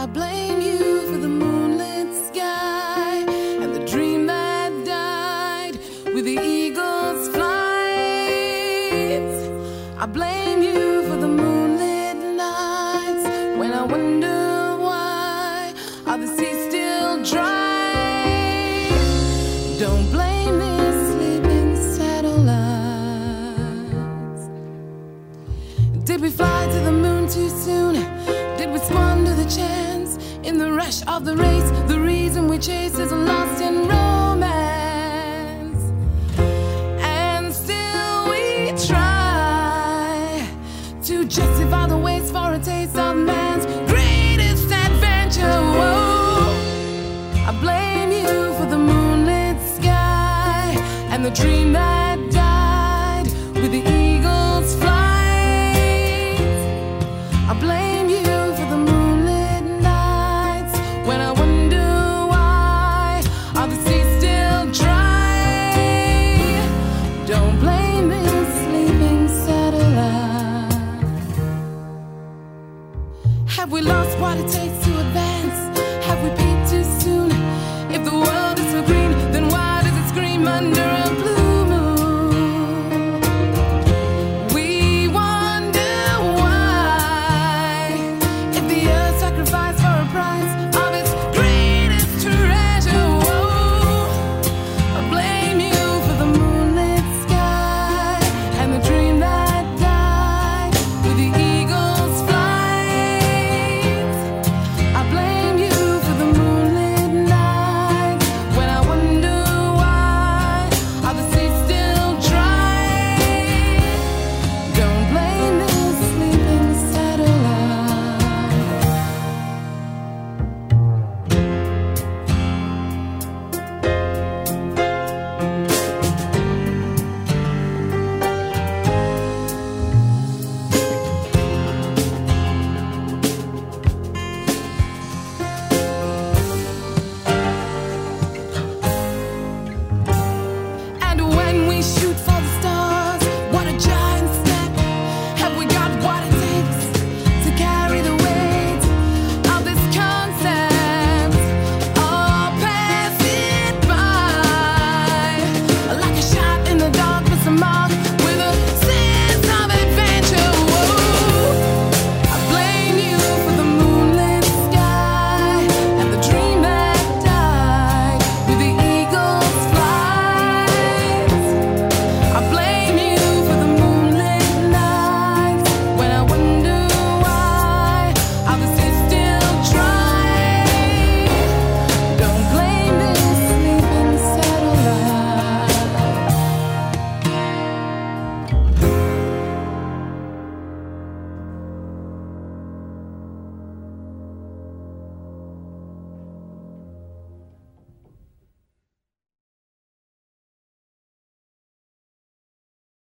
I blame you for the moonlit sky and the dream that died with the eagle's flight. I blame you for the moonlit nights when I wonder why are the seas still dry. Don't blame these sleeping satellites. Did we fly to the moon too soon? Did we squander the chance in the rush of the race? The reason we chase is lost in romance. And still we try to justify the waste for a taste of man's greatest adventure. Whoa. I blame you for the moonlit sky and the dream that